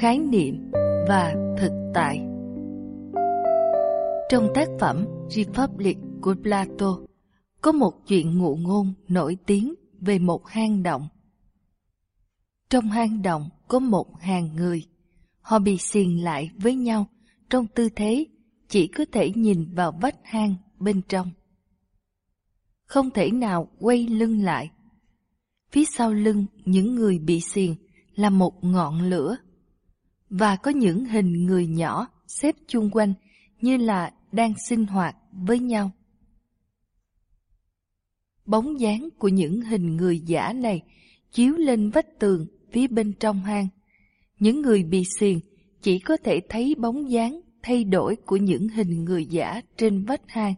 khái niệm và thực tại. Trong tác phẩm Republic của Plato, có một chuyện ngụ ngôn nổi tiếng về một hang động. Trong hang động có một hàng người. Họ bị xiềng lại với nhau trong tư thế chỉ có thể nhìn vào vách hang bên trong. Không thể nào quay lưng lại. Phía sau lưng những người bị xiềng là một ngọn lửa và có những hình người nhỏ xếp chung quanh như là đang sinh hoạt với nhau. Bóng dáng của những hình người giả này chiếu lên vách tường phía bên trong hang. Những người bị xiềng chỉ có thể thấy bóng dáng thay đổi của những hình người giả trên vách hang.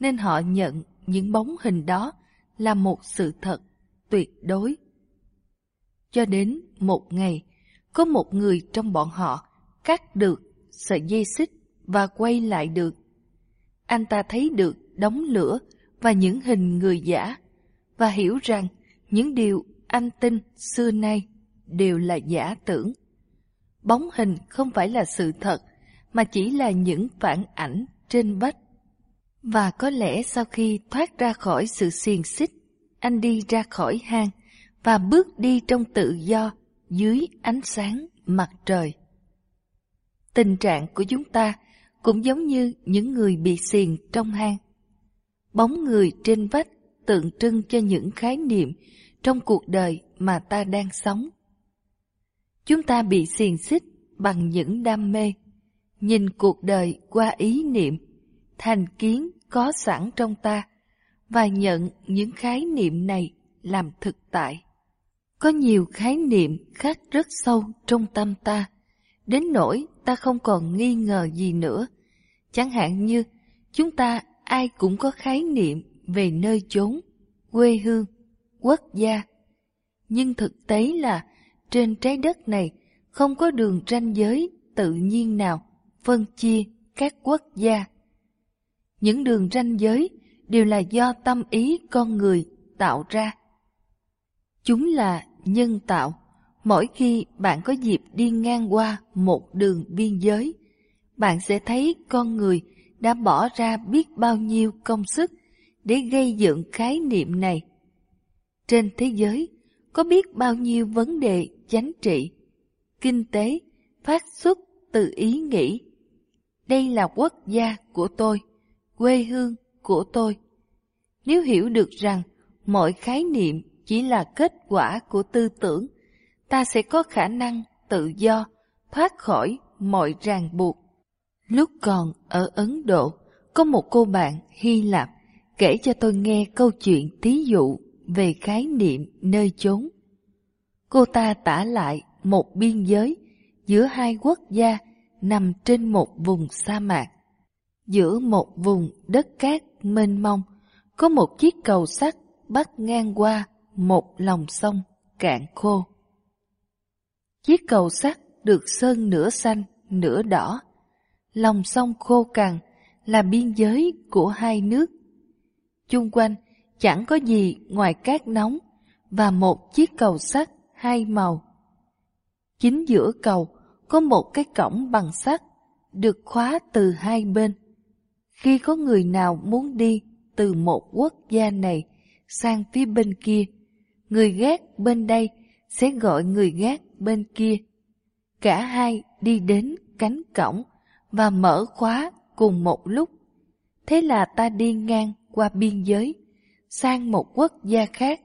Nên họ nhận những bóng hình đó là một sự thật tuyệt đối. Cho đến một ngày, có một người trong bọn họ cắt được sợi dây xích và quay lại được. Anh ta thấy được đống lửa và những hình người giả và hiểu rằng những điều anh tin xưa nay đều là giả tưởng. Bóng hình không phải là sự thật mà chỉ là những phản ảnh trên vách. Và có lẽ sau khi thoát ra khỏi sự xiềng xích, anh đi ra khỏi hang và bước đi trong tự do dưới ánh sáng mặt trời. Tình trạng của chúng ta cũng giống như những người bị xiềng trong hang. Bóng người trên vách tượng trưng cho những khái niệm trong cuộc đời mà ta đang sống. Chúng ta bị xiềng xích bằng những đam mê, nhìn cuộc đời qua ý niệm, thành kiến có sẵn trong ta và nhận những khái niệm này làm thực tại. Có nhiều khái niệm khác rất sâu trong tâm ta, đến nỗi ta không còn nghi ngờ gì nữa. Chẳng hạn như chúng ta ai cũng có khái niệm về nơi chốn, quê hương, quốc gia. Nhưng thực tế là trên trái đất này không có đường ranh giới tự nhiên nào phân chia các quốc gia. Những đường ranh giới đều là do tâm ý con người tạo ra. Chúng là nhân tạo. Mỗi khi bạn có dịp đi ngang qua một đường biên giới, bạn sẽ thấy con người đã bỏ ra biết bao nhiêu công sức để gây dựng khái niệm này. Trên thế giới, có biết bao nhiêu vấn đề chính trị, kinh tế phát xuất từ ý nghĩ. Đây là quốc gia của tôi, quê hương của tôi. Nếu hiểu được rằng mọi khái niệm chỉ là kết quả của tư tưởng, ta sẽ có khả năng tự do thoát khỏi mọi ràng buộc. Lúc còn ở Ấn Độ, có một cô bạn Hy Lạp kể cho tôi nghe câu chuyện thí dụ về khái niệm nơi chốn. Cô ta tả lại một biên giới giữa hai quốc gia nằm trên một vùng sa mạc. Giữa một vùng đất cát mênh mông, có một chiếc cầu sắt bắt ngang qua một lòng sông cạn khô. Chiếc cầu sắt được sơn nửa xanh, nửa đỏ. Lòng sông khô cằn là biên giới của hai nước. Chung quanh chẳng có gì ngoài cát nóng và một chiếc cầu sắt hai màu. Chính giữa cầu có một cái cổng bằng sắt được khóa từ hai bên. Khi có người nào muốn đi từ một quốc gia này sang phía bên kia, người gác bên đây sẽ gọi người gác bên kia. Cả hai đi đến cánh cổng và mở khóa cùng một lúc. Thế là ta đi ngang qua biên giới, sang một quốc gia khác.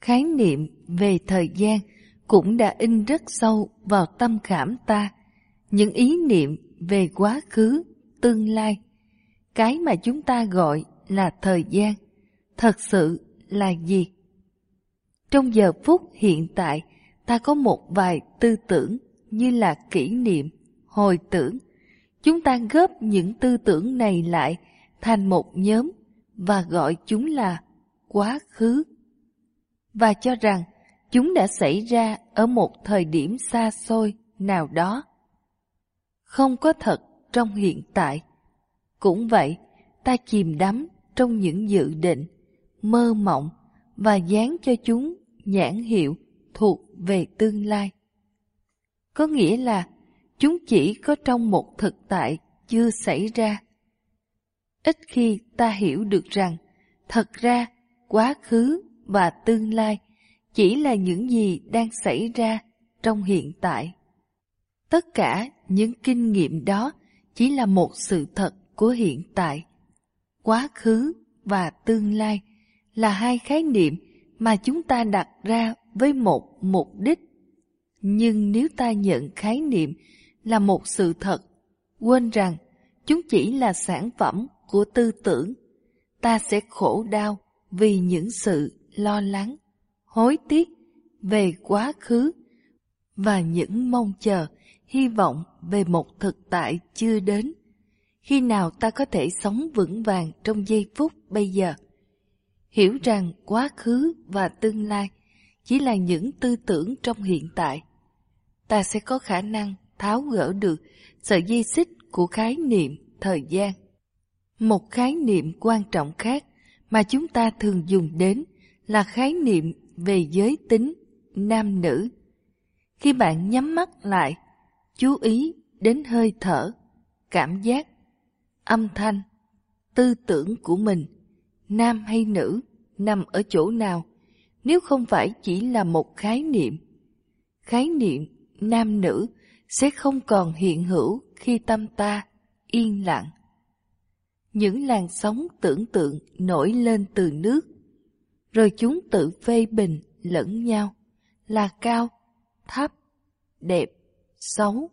Khái niệm về thời gian cũng đã in rất sâu vào tâm khảm ta. Những ý niệm về quá khứ, tương lai. Cái mà chúng ta gọi là thời gian, thật sự là gì? Trong giờ phút hiện tại, ta có một vài tư tưởng như là kỷ niệm, hồi tưởng. Chúng ta góp những tư tưởng này lại thành một nhóm và gọi chúng là quá khứ. Và cho rằng chúng đã xảy ra ở một thời điểm xa xôi nào đó. Không có thật trong hiện tại. Cũng vậy, ta chìm đắm trong những dự định, mơ mộng và dán cho chúng nhãn hiệu thuộc về tương lai. có nghĩa là chúng chỉ có trong một thực tại chưa xảy ra. Ít khi ta hiểu được rằng, thật ra quá khứ và tương lai chỉ là những gì đang xảy ra trong hiện tại. Tất cả những kinh nghiệm đó chỉ là một sự thật của hiện tại. Quá khứ và tương lai là hai khái niệm mà chúng ta đặt ra với một mục đích. Nhưng nếu ta nhận khái niệm là một sự thật, quên rằng chúng chỉ là sản phẩm của tư tưởng, ta sẽ khổ đau vì những sự lo lắng, hối tiếc về quá khứ và những mong chờ, hy vọng về một thực tại chưa đến. Khi nào ta có thể sống vững vàng trong giây phút bây giờ? Hiểu rằng quá khứ và tương lai chỉ là những tư tưởng trong hiện tại. Ta sẽ có khả năng tháo gỡ được sợi dây xích của khái niệm thời gian. Một khái niệm quan trọng khác mà chúng ta thường dùng đến là khái niệm về giới tính nam nữ. Khi bạn nhắm mắt lại, chú ý đến hơi thở, cảm giác, âm thanh, tư tưởng của mình, nam hay nữ, nằm ở chỗ nào, nếu không phải chỉ là một khái niệm. Khái niệm nam nữ sẽ không còn hiện hữu khi tâm ta yên lặng. Những làn sóng tưởng tượng nổi lên từ nước, rồi chúng tự phê bình lẫn nhau là cao, thấp, đẹp, xấu.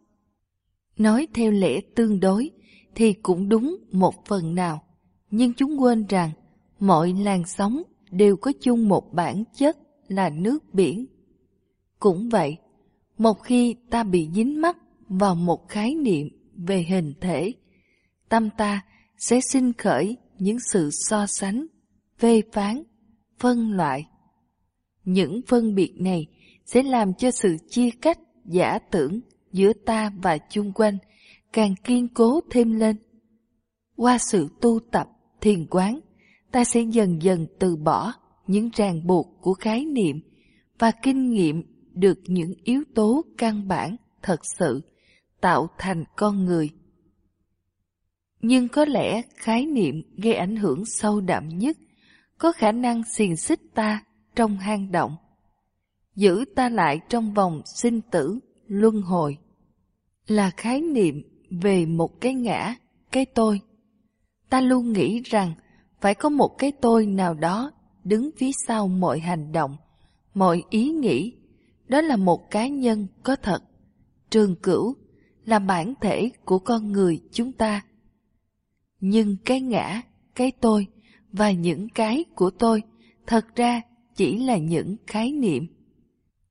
Nói theo lẽ tương đối thì cũng đúng một phần nào, nhưng chúng quên rằng mọi làn sóng đều có chung một bản chất là nước biển. Cũng vậy, một khi ta bị dính mắc vào một khái niệm về hình thể, tâm ta sẽ sinh khởi những sự so sánh, phê phán, phân loại. Những phân biệt này sẽ làm cho sự chia cách giả tưởng giữa ta và chung quanh càng kiên cố thêm lên. Qua sự tu tập, thiền quán, ta sẽ dần dần từ bỏ những ràng buộc của khái niệm và kinh nghiệm được những yếu tố căn bản thật sự tạo thành con người. Nhưng có lẽ khái niệm gây ảnh hưởng sâu đậm nhất có khả năng xiềng xích ta trong hang động, giữ ta lại trong vòng sinh tử, luân hồi, là khái niệm về một cái ngã, cái tôi. Ta luôn nghĩ rằng phải có một cái tôi nào đó đứng phía sau mọi hành động, mọi ý nghĩ. Đó là một cá nhân có thật. Trường cửu là bản thể của con người chúng ta. Nhưng cái ngã, cái tôi và những cái của tôi thật ra chỉ là những khái niệm.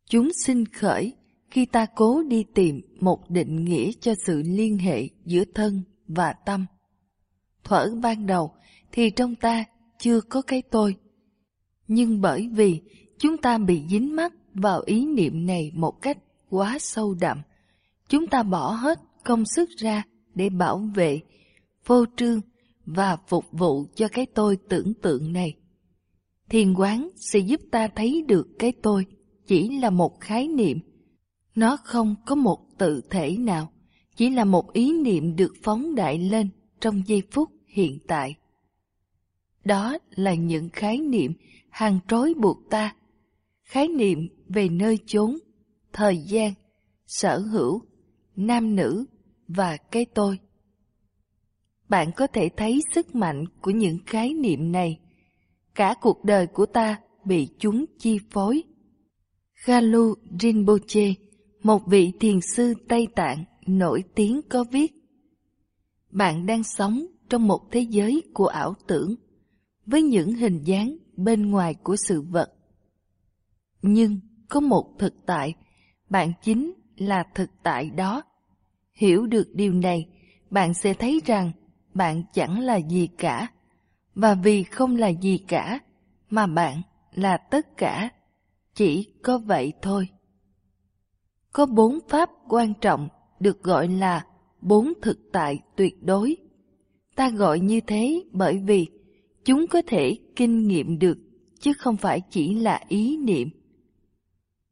Chúng sinh khởi khi ta cố đi tìm một định nghĩa cho sự liên hệ giữa thân và tâm. Thuở ban đầu thì trong ta chưa có cái tôi. Nhưng bởi vì chúng ta bị dính mắc vào ý niệm này một cách quá sâu đậm, chúng ta bỏ hết công sức ra để bảo vệ, phô trương và phục vụ cho cái tôi tưởng tượng này. Thiền quán sẽ giúp ta thấy được cái tôi chỉ là một khái niệm. Nó không có một tự thể nào, chỉ là một ý niệm được phóng đại lên trong giây phút hiện tại. Đó là những khái niệm hàng trói buộc ta. Khái niệm về nơi chốn, thời gian, sở hữu, nam nữ và cái tôi. Bạn có thể thấy sức mạnh của những khái niệm này. Cả cuộc đời của ta bị chúng chi phối. Galu Rinpoche, một vị thiền sư Tây Tạng nổi tiếng có viết Bạn đang sống trong một thế giới của ảo tưởng với những hình dáng bên ngoài của sự vật. Nhưng có một thực tại, bạn chính là thực tại đó. Hiểu được điều này, bạn sẽ thấy rằng bạn chẳng là gì cả, và vì không là gì cả, mà bạn là tất cả, chỉ có vậy thôi. Có bốn pháp quan trọng được gọi là bốn thực tại tuyệt đối. Ta gọi như thế bởi vì chúng có thể kinh nghiệm được chứ không phải chỉ là ý niệm.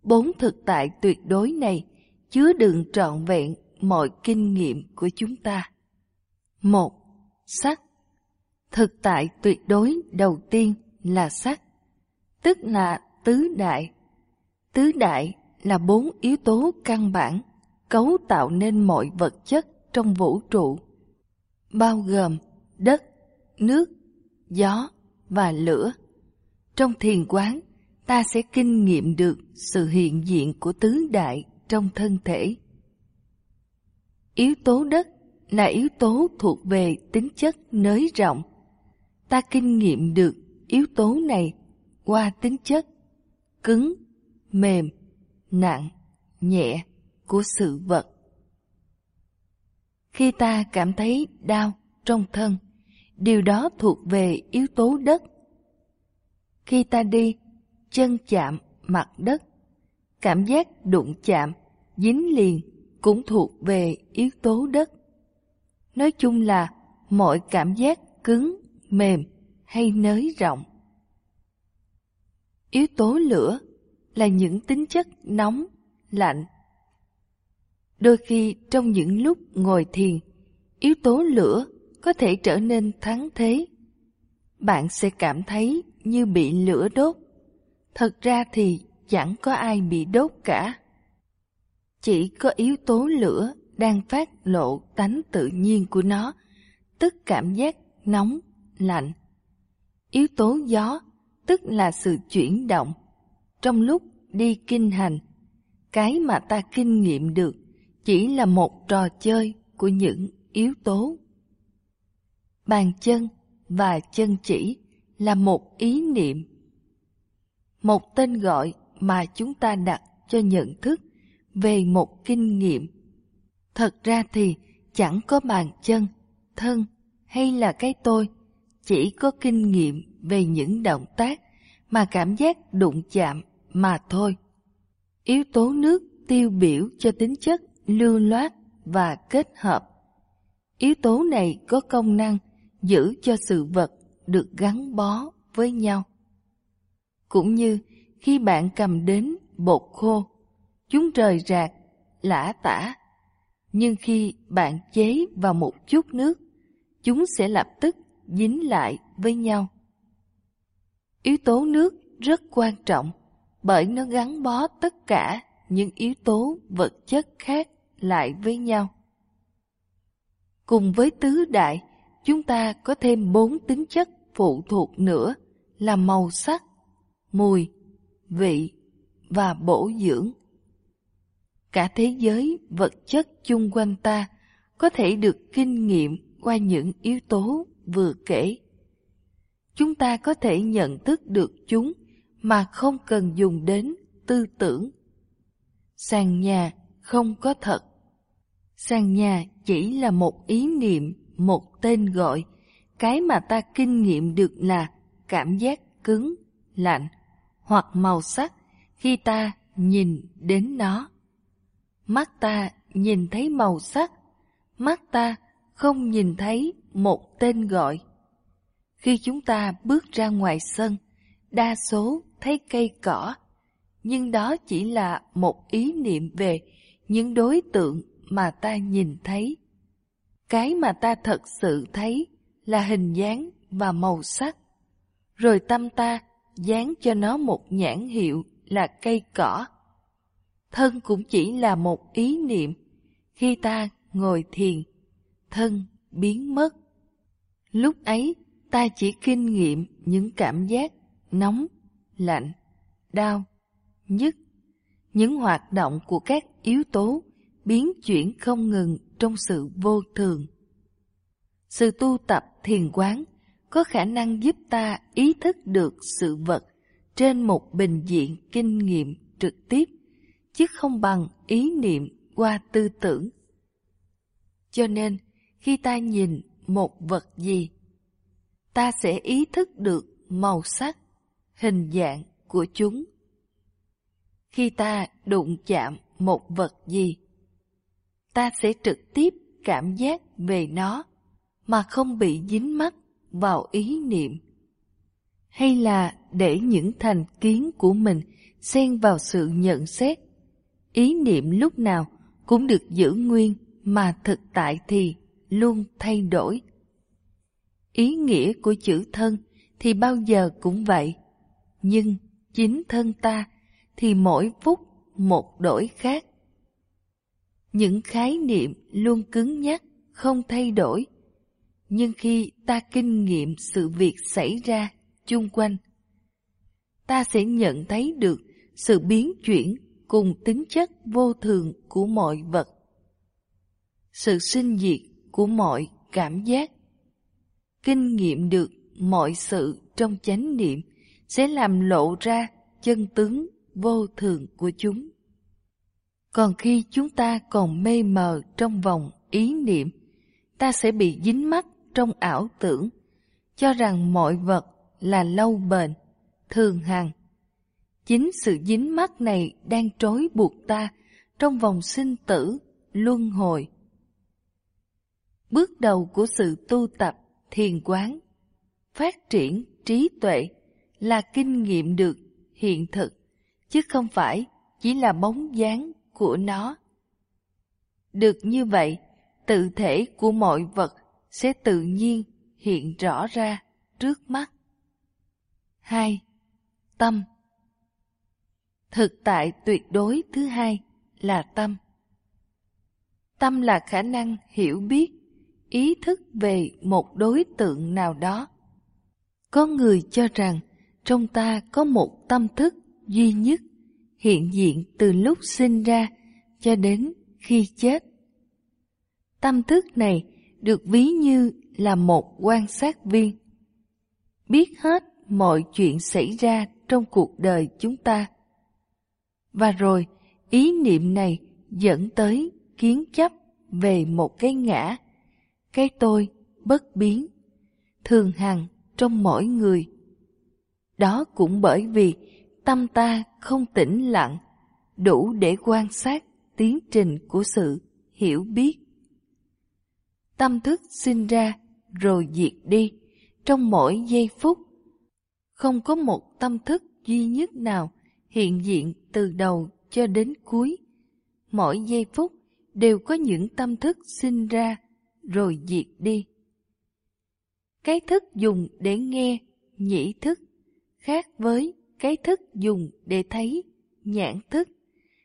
Bốn thực tại tuyệt đối này chứa đựng trọn vẹn mọi kinh nghiệm của chúng ta. Một, sắc. Thực tại tuyệt đối đầu tiên là sắc, tức là tứ đại. Tứ đại là bốn yếu tố căn bản cấu tạo nên mọi vật chất trong vũ trụ, bao gồm đất, nước, gió và lửa. Trong thiền quán, ta sẽ kinh nghiệm được sự hiện diện của tứ đại trong thân thể. Yếu tố đất là yếu tố thuộc về tính chất nới rộng. Ta kinh nghiệm được yếu tố này qua tính chất cứng, mềm, nặng, nhẹ của sự vật. Khi ta cảm thấy đau trong thân, điều đó thuộc về yếu tố đất. Khi ta đi, chân chạm mặt đất, cảm giác đụng chạm, dính liền cũng thuộc về yếu tố đất. Nói chung là mọi cảm giác cứng, mềm hay nới rộng. Yếu tố lửa là những tính chất nóng, lạnh. Đôi khi trong những lúc ngồi thiền, yếu tố lửa có thể trở nên thắng thế. Bạn sẽ cảm thấy như bị lửa đốt. Thật ra thì chẳng có ai bị đốt cả. Chỉ có yếu tố lửa đang phát lộ tánh tự nhiên của nó, tức cảm giác nóng, lạnh. Yếu tố gió, tức là sự chuyển động. Trong lúc đi kinh hành, cái mà ta kinh nghiệm được chỉ là một trò chơi của những yếu tố. Bàn chân và chân chỉ là một ý niệm. Một tên gọi mà chúng ta đặt cho nhận thức về một kinh nghiệm. Thật ra thì chẳng có bàn chân, thân hay là cái tôi, chỉ có kinh nghiệm về những động tác mà cảm giác đụng chạm mà thôi. Yếu tố nước tiêu biểu cho tính chất lưu loát và kết hợp. Yếu tố này có công năng giữ cho sự vật được gắn bó với nhau. Cũng như khi bạn cầm đến bột khô, chúng rời rạc, lã tả. Nhưng khi bạn chế vào một chút nước, chúng sẽ lập tức dính lại với nhau. Yếu tố nước rất quan trọng bởi nó gắn bó tất cả những yếu tố vật chất khác lại với nhau. Cùng với tứ đại, chúng ta có thêm bốn tính chất phụ thuộc nữa là màu sắc, mùi, vị và bổ dưỡng. Cả thế giới vật chất chung quanh ta có thể được kinh nghiệm qua những yếu tố vừa kể. Chúng ta có thể nhận thức được chúng mà không cần dùng đến tư tưởng. Sàn nhà không có thật. Sàn nhà chỉ là một ý niệm, một tên gọi. Cái mà ta kinh nghiệm được là cảm giác cứng, lạnh hoặc màu sắc khi ta nhìn đến nó. Mắt ta nhìn thấy màu sắc, mắt ta không nhìn thấy một tên gọi. Khi chúng ta bước ra ngoài sân, đa số thấy cây cỏ, nhưng đó chỉ là một ý niệm về những đối tượng mà ta nhìn thấy. Cái mà ta thật sự thấy là hình dáng và màu sắc. Rồi tâm ta dán cho nó một nhãn hiệu là cây cỏ. Thân cũng chỉ là một ý niệm. Khi ta ngồi thiền, thân biến mất. Lúc ấy, ta chỉ kinh nghiệm những cảm giác nóng, lạnh, đau, nhức, những hoạt động của các yếu tố biến chuyển không ngừng trong sự vô thường. Sự tu tập thiền quán có khả năng giúp ta ý thức được sự vật trên một bình diện kinh nghiệm trực tiếp, chứ không bằng ý niệm qua tư tưởng. Cho nên, khi ta nhìn một vật gì, ta sẽ ý thức được màu sắc, hình dạng của chúng. Khi ta đụng chạm một vật gì, ta sẽ trực tiếp cảm giác về nó mà không bị dính mắc vào ý niệm. Hay là để những thành kiến của mình xen vào sự nhận xét, ý niệm lúc nào cũng được giữ nguyên mà thực tại thì luôn thay đổi. Ý nghĩa của chữ thân thì bao giờ cũng vậy, nhưng chính thân ta thì mỗi phút một đổi khác. Những khái niệm luôn cứng nhắc, không thay đổi, nhưng khi ta kinh nghiệm sự việc xảy ra chung quanh, ta sẽ nhận thấy được sự biến chuyển cùng tính chất vô thường của mọi vật. Sự sinh diệt của mọi cảm giác. Kinh nghiệm được mọi sự trong chánh niệm sẽ làm lộ ra chân tướng vô thường của chúng. Còn khi chúng ta còn mê mờ trong vòng ý niệm, ta sẽ bị dính mắc trong ảo tưởng, cho rằng mọi vật là lâu bền, thường hằng. Chính sự dính mắc này đang trói buộc ta trong vòng sinh tử, luân hồi. Bước đầu của sự tu tập, thiền quán, phát triển trí tuệ là kinh nghiệm được hiện thực, chứ không phải chỉ là bóng dáng của nó. Được như vậy, tự thể của mọi vật sẽ tự nhiên hiện rõ ra trước mắt. 2. Tâm Thực tại tuyệt đối thứ hai là tâm. Tâm là khả năng hiểu biết, ý thức về một đối tượng nào đó. Có người cho rằng trong ta có một tâm thức duy nhất hiện diện từ lúc sinh ra cho đến khi chết. Tâm thức này được ví như là một quan sát viên, biết hết mọi chuyện xảy ra trong cuộc đời chúng ta. Và rồi, ý niệm này dẫn tới kiến chấp về một cái ngã, cái tôi bất biến, thường hằng trong mỗi người. Đó cũng bởi vì tâm ta không tĩnh lặng, đủ để quan sát tiến trình của sự hiểu biết. Tâm thức sinh ra rồi diệt đi trong mỗi giây phút. Không có một tâm thức duy nhất nào hiện diện từ đầu cho đến cuối. Mỗi giây phút đều có những tâm thức sinh ra rồi diệt đi. Cái thức dùng để nghe, nhĩ thức, khác với cái thức dùng để thấy, nhãn thức,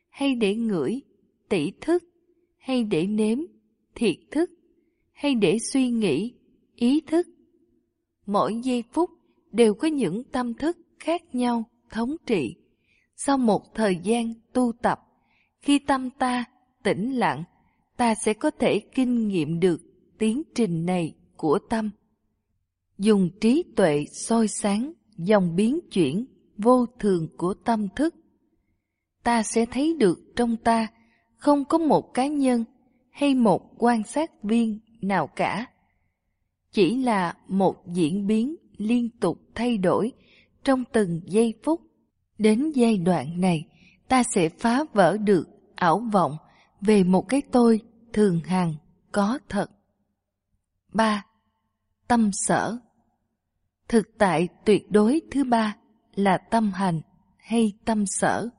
hay để ngửi, tỷ thức, hay để nếm, thiệt thức, hay để suy nghĩ, ý thức. Mỗi giây phút đều có những tâm thức khác nhau thống trị. Sau một thời gian tu tập, khi tâm ta tĩnh lặng, ta sẽ có thể kinh nghiệm được tiến trình này của tâm. Dùng trí tuệ soi sáng dòng biến chuyển vô thường của tâm thức. Ta sẽ thấy được trong ta không có một cá nhân hay một quan sát viên nào cả. Chỉ là một diễn biến liên tục thay đổi trong từng giây phút. Đến giai đoạn này, ta sẽ phá vỡ được ảo vọng về một cái tôi thường hằng có thật. 3. Tâm sở Thực tại tuyệt đối thứ ba là tâm hành hay tâm sở.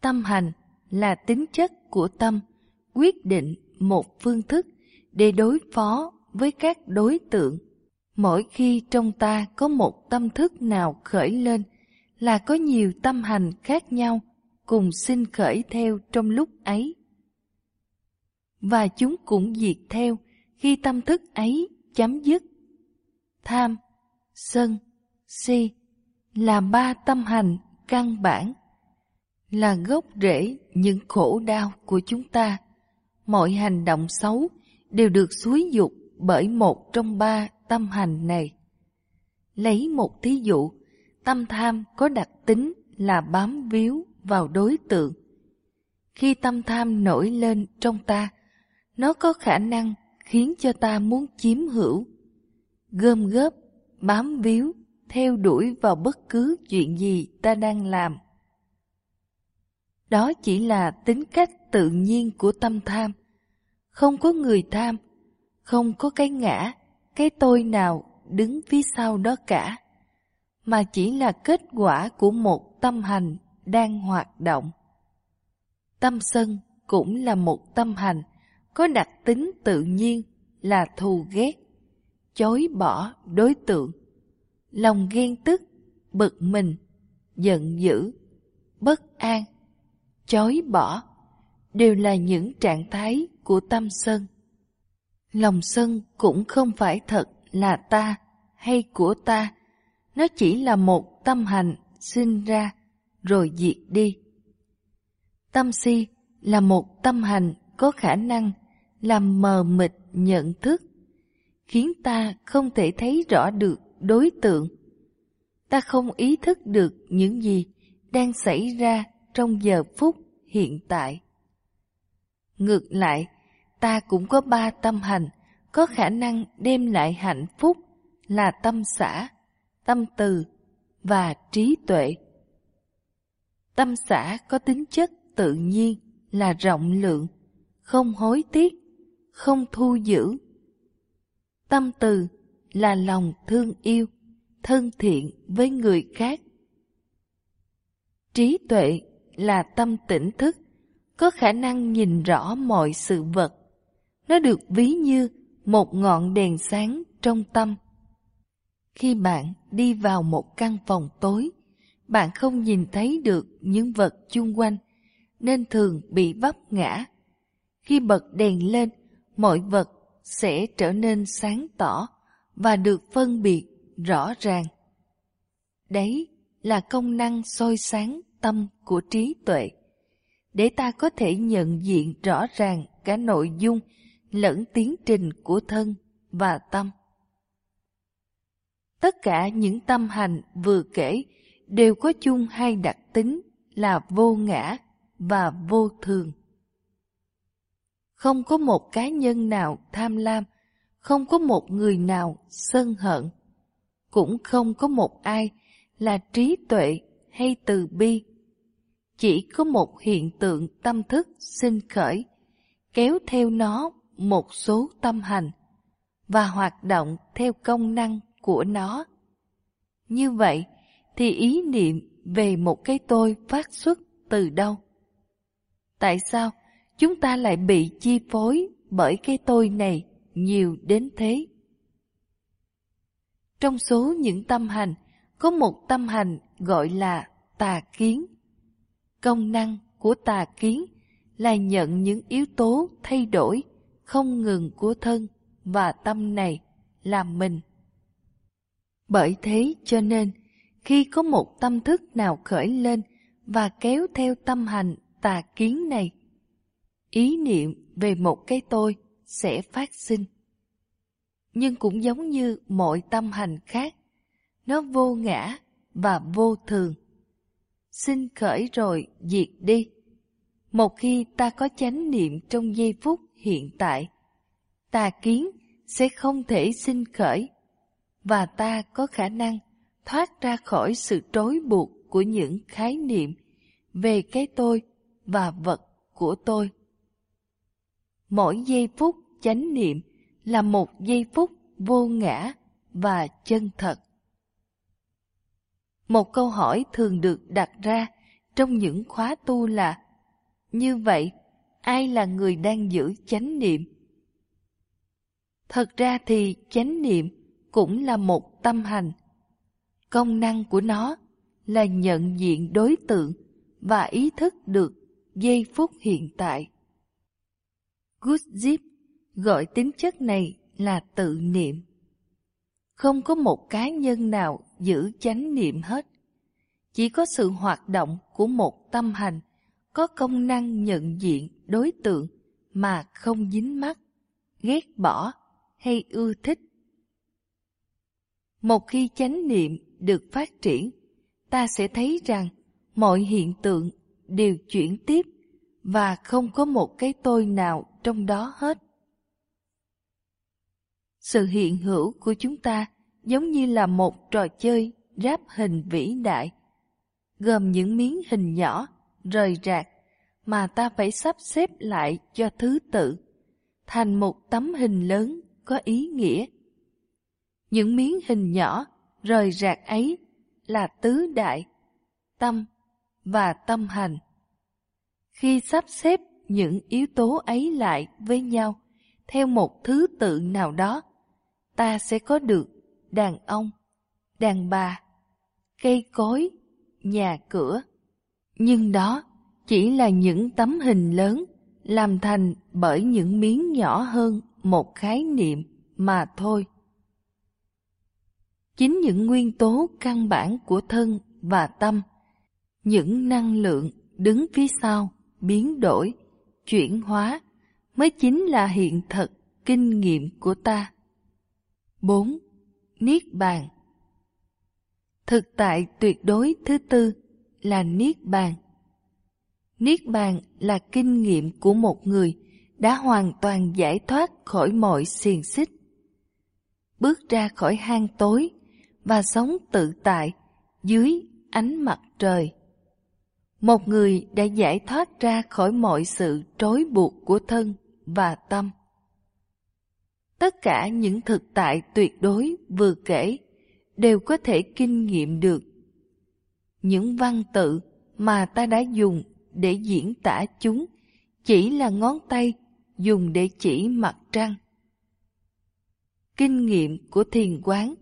Tâm hành là tính chất của tâm, quyết định một phương thức để đối phó với các đối tượng. Mỗi khi trong ta có một tâm thức nào khởi lên là có nhiều tâm hành khác nhau cùng sinh khởi theo trong lúc ấy. Và chúng cũng diệt theo khi tâm thức ấy chấm dứt. Tham, sân, si là ba tâm hành căn bản, là gốc rễ những khổ đau của chúng ta. Mọi hành động xấu đều được xúi dục bởi một trong ba tâm hành này. Lấy một thí dụ, tâm tham có đặc tính là bám víu vào đối tượng. Khi tâm tham nổi lên trong ta, nó có khả năng khiến cho ta muốn chiếm hữu, gom góp, bám víu, theo đuổi vào bất cứ chuyện gì ta đang làm. Đó chỉ là tính cách tự nhiên của tâm tham. Không có người tham, không có cái ngã, cái tôi nào đứng phía sau đó cả, mà chỉ là kết quả của một tâm hành đang hoạt động. Tâm sân cũng là một tâm hành, có đặc tính tự nhiên là thù ghét, chối bỏ đối tượng, lòng ghen tức, bực mình, giận dữ, bất an, chối bỏ, đều là những trạng thái của tâm sân. Lòng sân cũng không phải thật là ta hay của ta, nó chỉ là một tâm hành sinh ra rồi diệt đi. Tâm si là một tâm hành có khả năng làm mờ mịt nhận thức, khiến ta không thể thấy rõ được đối tượng. Ta không ý thức được những gì đang xảy ra trong giờ phút hiện tại. Ngược lại, ta cũng có ba tâm hành có khả năng đem lại hạnh phúc là tâm xã, tâm từ và trí tuệ. Tâm xã có tính chất tự nhiên là rộng lượng, không hối tiếc, không thu giữ. Tâm từ là lòng thương yêu, thân thiện với người khác. Trí tuệ là tâm tỉnh thức, có khả năng nhìn rõ mọi sự vật. Nó được ví như một ngọn đèn sáng trong tâm. Khi bạn đi vào một căn phòng tối, bạn không nhìn thấy được những vật chung quanh, nên thường bị vấp ngã. Khi bật đèn lên, mọi vật sẽ trở nên sáng tỏ và được phân biệt rõ ràng. Đấy là công năng soi sáng tâm của trí tuệ, để ta có thể nhận diện rõ ràng cả nội dung lẫn tiến trình của thân và tâm. Tất cả những tâm hành vừa kể đều có chung hai đặc tính là vô ngã và vô thường. Không có một cá nhân nào tham lam, không có một người nào sân hận, cũng không có một ai là trí tuệ hay từ bi. Chỉ có một hiện tượng tâm thức sinh khởi, kéo theo nó một số tâm hành và hoạt động theo công năng của nó. Như vậy thì ý niệm về một cái tôi phát xuất từ đâu? Tại sao chúng ta lại bị chi phối bởi cái tôi này nhiều đến thế? Trong số những tâm hành, có một tâm hành gọi là tà kiến. Công năng của tà kiến là nhận những yếu tố thay đổi không ngừng của thân và tâm này làm mình. Bởi thế cho nên, khi có một tâm thức nào khởi lên và kéo theo tâm hành tà kiến này, ý niệm về một cái tôi sẽ phát sinh. Nhưng cũng giống như mọi tâm hành khác, nó vô ngã và vô thường. Sinh khởi rồi diệt đi. Một khi ta có chánh niệm trong giây phút hiện tại, tà kiến sẽ không thể sinh khởi và ta có khả năng thoát ra khỏi sự trói buộc của những khái niệm về cái tôi và vật của tôi. Mỗi giây phút chánh niệm là một giây phút vô ngã và chân thật. Một câu hỏi thường được đặt ra trong những khóa tu là Như vậy, ai là người đang giữ chánh niệm? Thật ra thì chánh niệm cũng là một tâm hành. Công năng của nó là nhận diện đối tượng và ý thức được giây phút hiện tại. Gurdjieff gọi tính chất này là tự niệm. Không có một cá nhân nào giữ chánh niệm hết. Chỉ có sự hoạt động của một tâm hành có công năng nhận diện đối tượng mà không dính mắt, ghét bỏ hay ưa thích. Một khi chánh niệm được phát triển, ta sẽ thấy rằng mọi hiện tượng đều chuyển tiếp và không có một cái tôi nào trong đó hết. Sự hiện hữu của chúng ta giống như là một trò chơi ráp hình vĩ đại, gồm những miếng hình nhỏ, rời rạc mà ta phải sắp xếp lại cho thứ tự, thành một tấm hình lớn có ý nghĩa. Những miếng hình nhỏ rời rạc ấy là tứ đại, tâm và tâm hành. Khi sắp xếp những yếu tố ấy lại với nhau theo một thứ tự nào đó, ta sẽ có được đàn ông, đàn bà, cây cối, nhà cửa. Nhưng đó chỉ là những tấm hình lớn làm thành bởi những miếng nhỏ hơn một khái niệm mà thôi. Chính những nguyên tố căn bản của thân và tâm, những năng lượng đứng phía sau, biến đổi, chuyển hóa mới chính là hiện thực kinh nghiệm của ta. 4. Niết bàn Thực tại tuyệt đối thứ tư là Niết bàn. Niết bàn là kinh nghiệm của một người đã hoàn toàn giải thoát khỏi mọi xiềng xích. Bước ra khỏi hang tối và sống tự tại dưới ánh mặt trời. Một người đã giải thoát ra khỏi mọi sự trói buộc của thân và tâm. Tất cả những thực tại tuyệt đối vừa kể đều có thể kinh nghiệm được. Những văn tự mà ta đã dùng để diễn tả chúng chỉ là ngón tay dùng để chỉ mặt trăng. Kinh nghiệm của thiền quán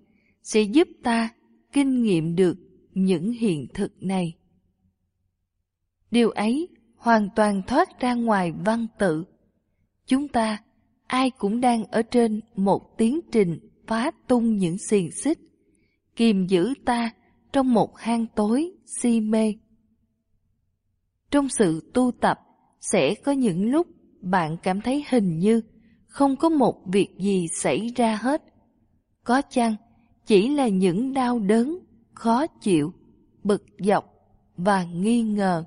sẽ giúp ta kinh nghiệm được những hiện thực này. Điều ấy hoàn toàn thoát ra ngoài văn tự. Chúng ta ai cũng đang ở trên một tiến trình phá tung những xiềng xích, kìm giữ ta trong một hang tối si mê. Trong sự tu tập sẽ có những lúc bạn cảm thấy hình như không có một việc gì xảy ra hết. Có chăng chỉ là những đau đớn, khó chịu, bực dọc và nghi ngờ.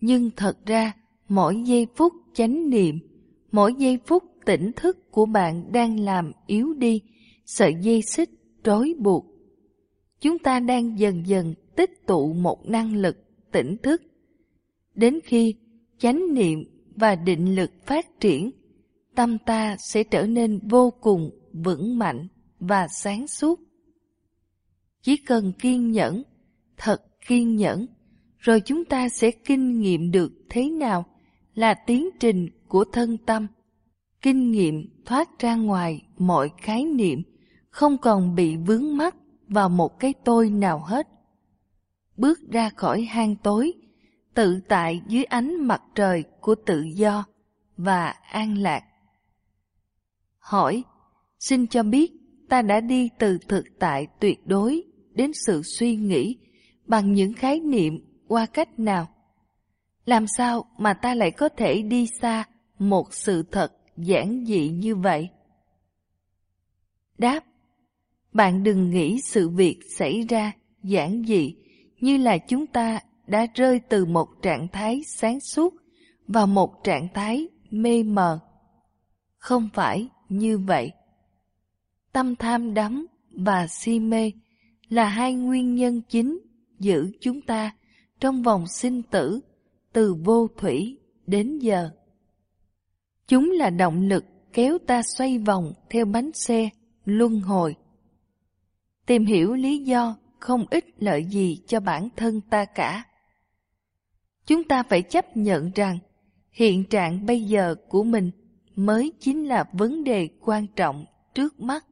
Nhưng thật ra, mỗi giây phút chánh niệm, mỗi giây phút tỉnh thức của bạn đang làm yếu đi sợi dây xích trói buộc. Chúng ta đang dần dần tích tụ một năng lực tỉnh thức. Đến khi chánh niệm và định lực phát triển, tâm ta sẽ trở nên vô cùng vững mạnh và sáng suốt. Chỉ cần kiên nhẫn, thật kiên nhẫn, rồi chúng ta sẽ kinh nghiệm được thế nào là tiến trình của thân tâm. Kinh nghiệm thoát ra ngoài mọi khái niệm, không còn bị vướng mắc vào một cái tôi nào hết. Bước ra khỏi hang tối, tự tại dưới ánh mặt trời của tự do và an lạc. Hỏi, xin cho biết ta đã đi từ thực tại tuyệt đối đến sự suy nghĩ bằng những khái niệm qua cách nào? Làm sao mà ta lại có thể đi xa một sự thật giản dị như vậy? Đáp, Bạn đừng nghĩ sự việc xảy ra giản dị như là chúng ta đã rơi từ một trạng thái sáng suốt vào một trạng thái mê mờ. Không phải như vậy. Tâm tham đắm và si mê là hai nguyên nhân chính giữ chúng ta trong vòng sinh tử từ vô thủy đến giờ. Chúng là động lực kéo ta xoay vòng theo bánh xe, luân hồi. Tìm hiểu lý do không ích lợi gì cho bản thân ta cả. Chúng ta phải chấp nhận rằng hiện trạng bây giờ của mình mới chính là vấn đề quan trọng trước mắt.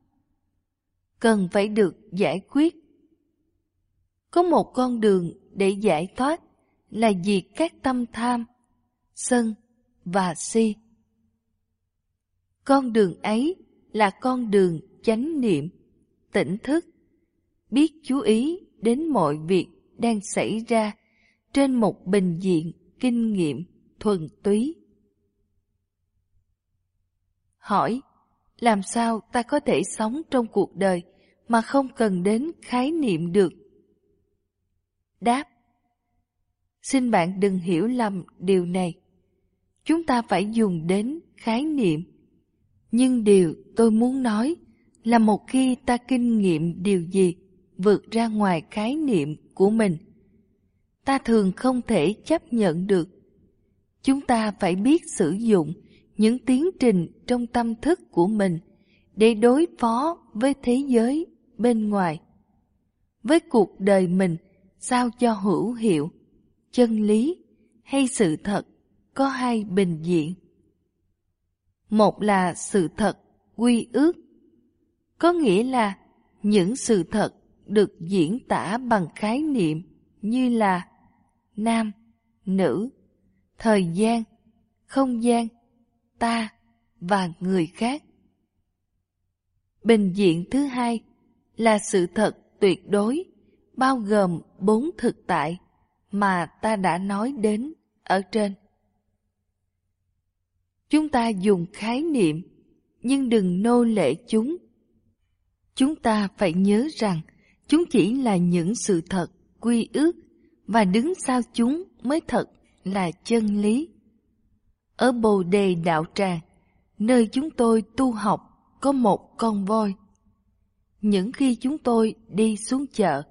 Cần phải được giải quyết. Có một con đường để giải thoát là diệt các tâm tham, sân và si. Con đường ấy là con đường chánh niệm, tỉnh thức, biết chú ý đến mọi việc đang xảy ra trên một bình diện kinh nghiệm thuần túy. Hỏi, làm sao ta có thể sống trong cuộc đời mà không cần đến khái niệm được? Đáp, xin bạn đừng hiểu lầm điều này. Chúng ta phải dùng đến khái niệm. Nhưng điều tôi muốn nói là một khi ta kinh nghiệm điều gì vượt ra ngoài khái niệm của mình, ta thường không thể chấp nhận được. Chúng ta phải biết sử dụng những tiến trình trong tâm thức của mình để đối phó với thế giới bên ngoài. Với cuộc đời mình sao cho hữu hiệu, chân lý hay sự thật có hai bình diện. Một là sự thật quy ước, có nghĩa là những sự thật được diễn tả bằng khái niệm như là nam, nữ, thời gian, không gian, ta và người khác. Bình diện thứ hai là sự thật tuyệt đối, bao gồm bốn thực tại mà ta đã nói đến ở trên. Chúng ta dùng khái niệm, nhưng đừng nô lệ chúng. Chúng ta phải nhớ rằng chúng chỉ là những sự thật quy ước và đứng sau chúng mới thật là chân lý. Ở Bồ Đề Đạo Tràng, nơi chúng tôi tu học có một con voi. Những khi chúng tôi đi xuống chợ,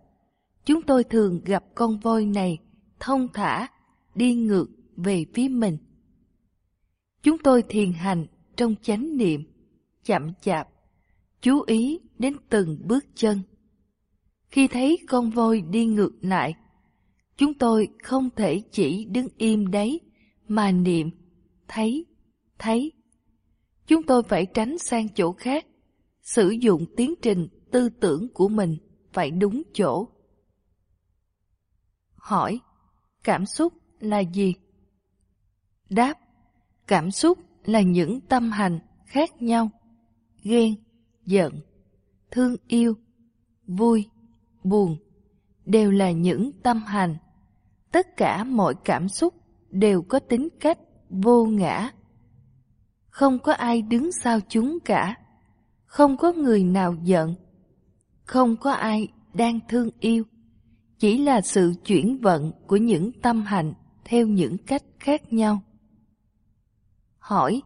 chúng tôi thường gặp con voi này thông thả đi ngược về phía mình. Chúng tôi thiền hành trong chánh niệm, chậm chạp, chú ý đến từng bước chân. Khi thấy con voi đi ngược lại, chúng tôi không thể chỉ đứng im đấy mà niệm, thấy, thấy. Chúng tôi phải tránh sang chỗ khác, sử dụng tiến trình tư tưởng của mình phải đúng chỗ. Hỏi, cảm xúc là gì? Đáp, cảm xúc là những tâm hành khác nhau, ghen, giận, thương yêu, vui, buồn, đều là những tâm hành. Tất cả mọi cảm xúc đều có tính cách vô ngã. Không có ai đứng sau chúng cả, không có người nào giận, không có ai đang thương yêu, chỉ là sự chuyển vận của những tâm hành theo những cách khác nhau. Hỏi,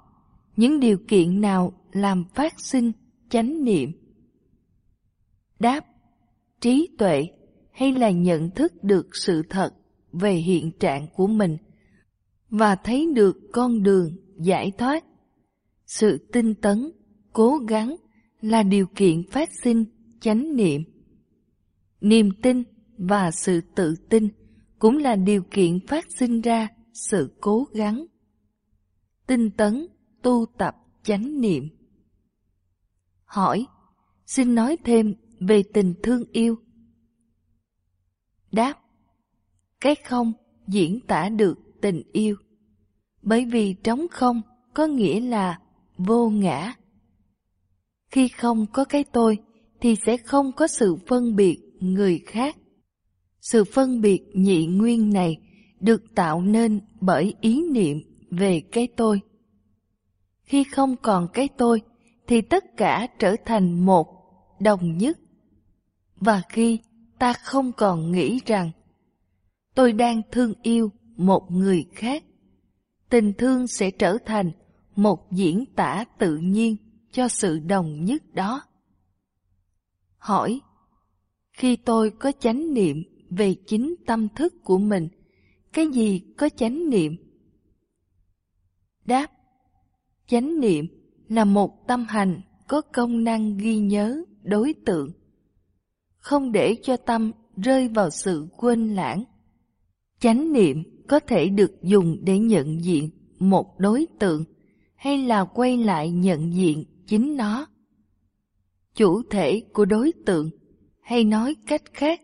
những điều kiện nào làm phát sinh chánh niệm? Đáp, trí tuệ hay là nhận thức được sự thật về hiện trạng của mình và thấy được con đường giải thoát. Sự tinh tấn, cố gắng là điều kiện phát sinh chánh niệm. Niềm tin và sự tự tin cũng là điều kiện phát sinh ra sự cố gắng. Tinh tấn, tu tập chánh niệm. Hỏi, xin nói thêm về tình thương yêu. Đáp, cái không diễn tả được tình yêu, bởi vì trống không có nghĩa là vô ngã. Khi không có cái tôi thì sẽ không có sự phân biệt người khác. Sự phân biệt nhị nguyên này được tạo nên bởi ý niệm về cái tôi. Khi không còn cái tôi thì tất cả trở thành một, đồng nhất. Và khi ta không còn nghĩ rằng tôi đang thương yêu một người khác, tình thương sẽ trở thành một diễn tả tự nhiên cho sự đồng nhất đó. Hỏi, khi tôi có chánh niệm về chính tâm thức của mình, cái gì có chánh niệm? Đáp, chánh niệm là một tâm hành có công năng ghi nhớ đối tượng, không để cho tâm rơi vào sự quên lãng. Chánh niệm có thể được dùng để nhận diện một đối tượng hay là quay lại nhận diện chính nó. Chủ thể của đối tượng hay nói cách khác,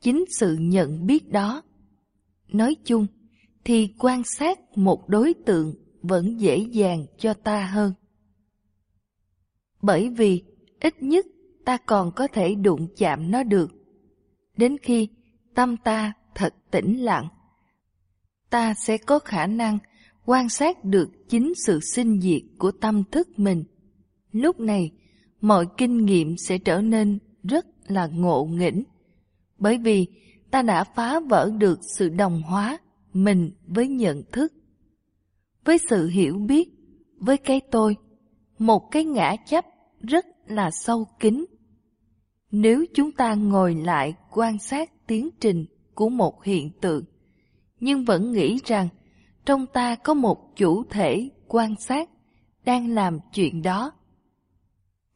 chính sự nhận biết đó. Nói chung thì quan sát một đối tượng vẫn dễ dàng cho ta hơn. Bởi vì ít nhất ta còn có thể đụng chạm nó được. Đến khi tâm ta thật tĩnh lặng, ta sẽ có khả năng quan sát được chính sự sinh diệt của tâm thức mình. Lúc này, mọi kinh nghiệm sẽ trở nên rất là ngộ nghĩnh, bởi vì ta đã phá vỡ được sự đồng hóa mình với nhận thức. Với sự hiểu biết, với cái tôi, một cái ngã chấp rất là sâu kín. Nếu chúng ta ngồi lại quan sát tiến trình của một hiện tượng, nhưng vẫn nghĩ rằng trong ta có một chủ thể quan sát đang làm chuyện đó,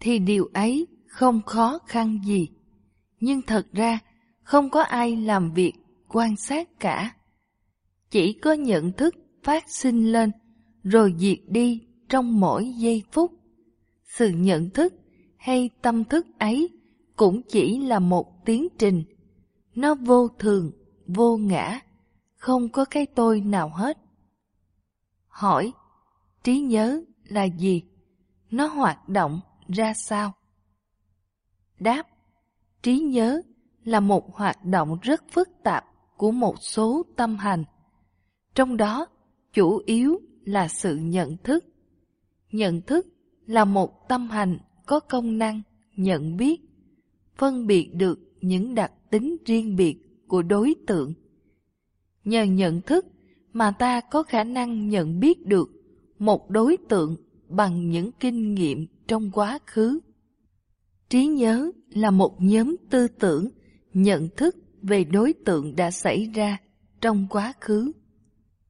thì điều ấy không khó khăn gì. Nhưng thật ra không có ai làm việc quan sát cả. Chỉ có nhận thức phát sinh lên rồi diệt đi trong mỗi giây phút. Sự nhận thức hay tâm thức ấy cũng chỉ là một tiến trình. Nó vô thường, vô ngã, không có cái tôi nào hết. Hỏi, trí nhớ là gì? Nó hoạt động ra sao? Đáp, trí nhớ là một hoạt động rất phức tạp của một số tâm hành. Trong đó, chủ yếu là sự nhận thức. Nhận thức là một tâm hành có công năng nhận biết, phân biệt được những đặc tính riêng biệt của đối tượng. Nhờ nhận thức mà ta có khả năng nhận biết được một đối tượng bằng những kinh nghiệm trong quá khứ. Trí nhớ là một nhóm tư tưởng, nhận thức về đối tượng đã xảy ra trong quá khứ.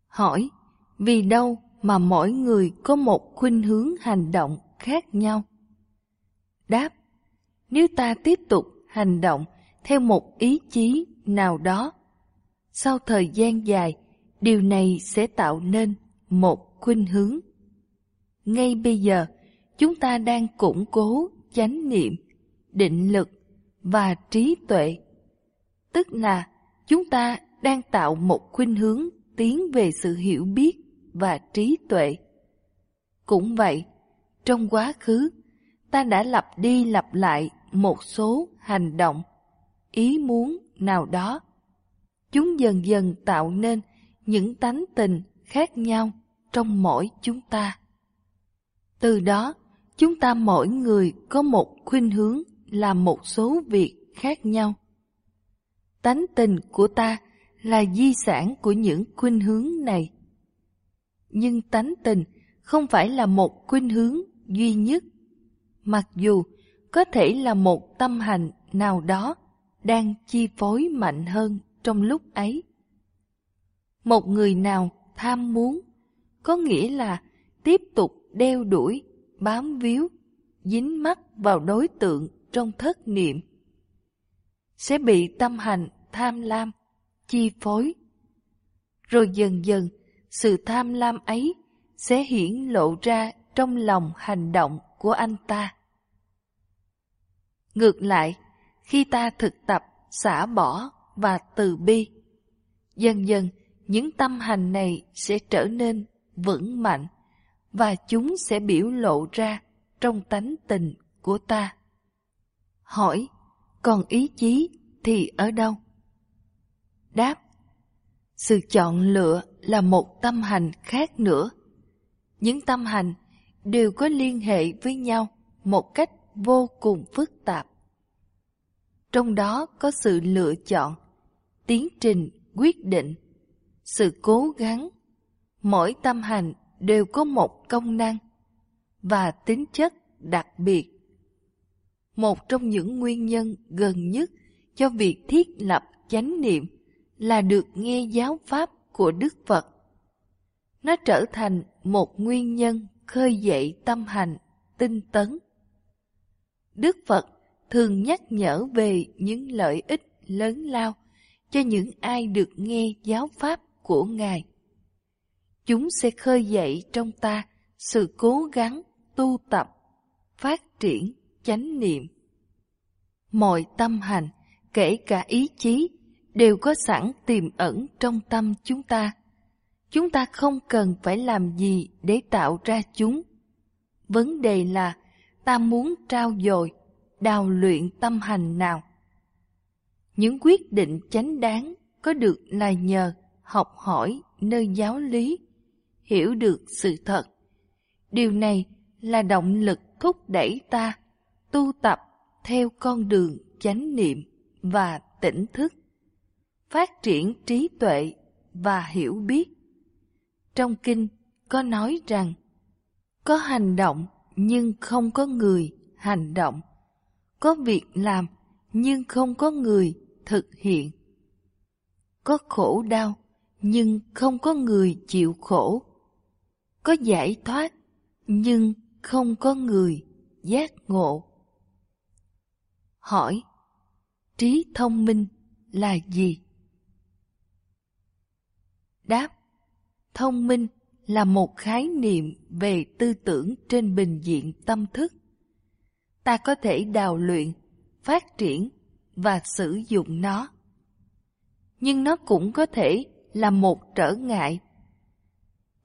Hỏi, vì đâu mà mỗi người có một khuynh hướng hành động khác nhau? Đáp, nếu ta tiếp tục hành động theo một ý chí nào đó, sau thời gian dài, điều này sẽ tạo nên một khuynh hướng. Ngay bây giờ, chúng ta đang củng cố chánh niệm, định lực và trí tuệ. Tức là chúng ta đang tạo một khuynh hướng tiến về sự hiểu biết và trí tuệ. Cũng vậy, trong quá khứ, ta đã lặp đi lặp lại một số hành động, ý muốn nào đó. Chúng dần dần tạo nên những tánh tình khác nhau trong mỗi chúng ta. Từ đó, chúng ta mỗi người có một khuynh hướng làm một số việc khác nhau. Tánh tình của ta là di sản của những khuynh hướng này. Nhưng tánh tình không phải là một khuynh hướng duy nhất, mặc dù có thể là một tâm hành nào đó đang chi phối mạnh hơn trong lúc ấy. Một người nào tham muốn có nghĩa là tiếp tục đeo đuổi, bám víu, dính mắc vào đối tượng trong thất niệm. Sẽ bị tâm hành tham lam, chi phối. Rồi dần dần, sự tham lam ấy sẽ hiển lộ ra trong lòng hành động của anh ta. Ngược lại, khi ta thực tập xả bỏ và từ bi, dần dần những tâm hành này sẽ trở nên vững mạnh và chúng sẽ biểu lộ ra trong tánh tình của ta. Hỏi, còn ý chí thì ở đâu? Đáp, sự chọn lựa là một tâm hành khác nữa. Những tâm hành đều có liên hệ với nhau một cách vô cùng phức tạp. Trong đó có sự lựa chọn, tiến trình quyết định, sự cố gắng. Mỗi tâm hành đều có một công năng và tính chất đặc biệt. Một trong những nguyên nhân gần nhất cho việc thiết lập chánh niệm là được nghe giáo pháp của Đức Phật. Nó trở thành một nguyên nhân khơi dậy tâm hành, tinh tấn. Đức Phật thường nhắc nhở về những lợi ích lớn lao cho những ai được nghe giáo pháp của Ngài. Chúng sẽ khơi dậy trong ta sự cố gắng tu tập, phát triển chánh niệm. Mọi tâm hành, kể cả ý chí, đều có sẵn tiềm ẩn trong tâm chúng ta. Chúng ta không cần phải làm gì để tạo ra chúng. Vấn đề là ta muốn trao dồi, đào luyện tâm hành nào. Những quyết định chánh đáng có được là nhờ học hỏi nơi giáo lý, hiểu được sự thật. Điều này là động lực thúc đẩy ta tu tập theo con đường chánh niệm và tỉnh thức, phát triển trí tuệ và hiểu biết. Trong kinh có nói rằng, có hành động nhưng không có người hành động, có việc làm nhưng không có người thực hiện. Có khổ đau nhưng không có người chịu khổ. Có giải thoát nhưng không có người giác ngộ. Hỏi, trí thông minh là gì? Đáp, thông minh là một khái niệm về tư tưởng trên bình diện tâm thức. Ta có thể đào luyện, phát triển và sử dụng nó. Nhưng nó cũng có thể là một trở ngại.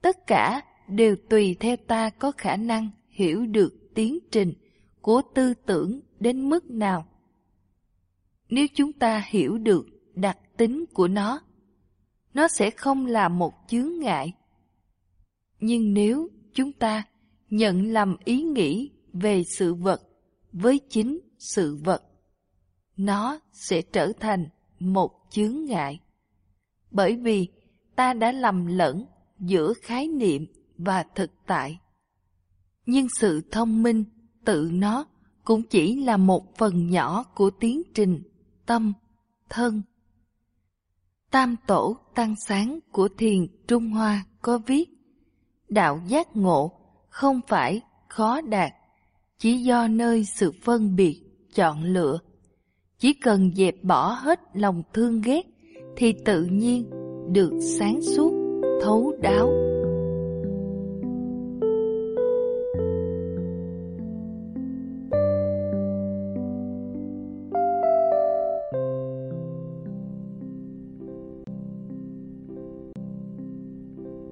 Tất cả đều tùy theo ta có khả năng hiểu được tiến trình của tư tưởng đến mức nào. Nếu chúng ta hiểu được đặc tính của nó, nó sẽ không là một chướng ngại. Nhưng nếu chúng ta nhận lầm ý nghĩ về sự vật với chính sự vật, nó sẽ trở thành một chướng ngại. Bởi vì ta đã lầm lẫn giữa khái niệm và thực tại. Nhưng sự thông minh tự nó cũng chỉ là một phần nhỏ của tiến trình tâm, thân. Tam tổ tăng sáng của thiền Trung Hoa có viết Đạo giác ngộ không phải khó đạt, chỉ do nơi sự phân biệt, chọn lựa. Chỉ cần dẹp bỏ hết lòng thương ghét thì tự nhiên được sáng suốt, thấu đáo.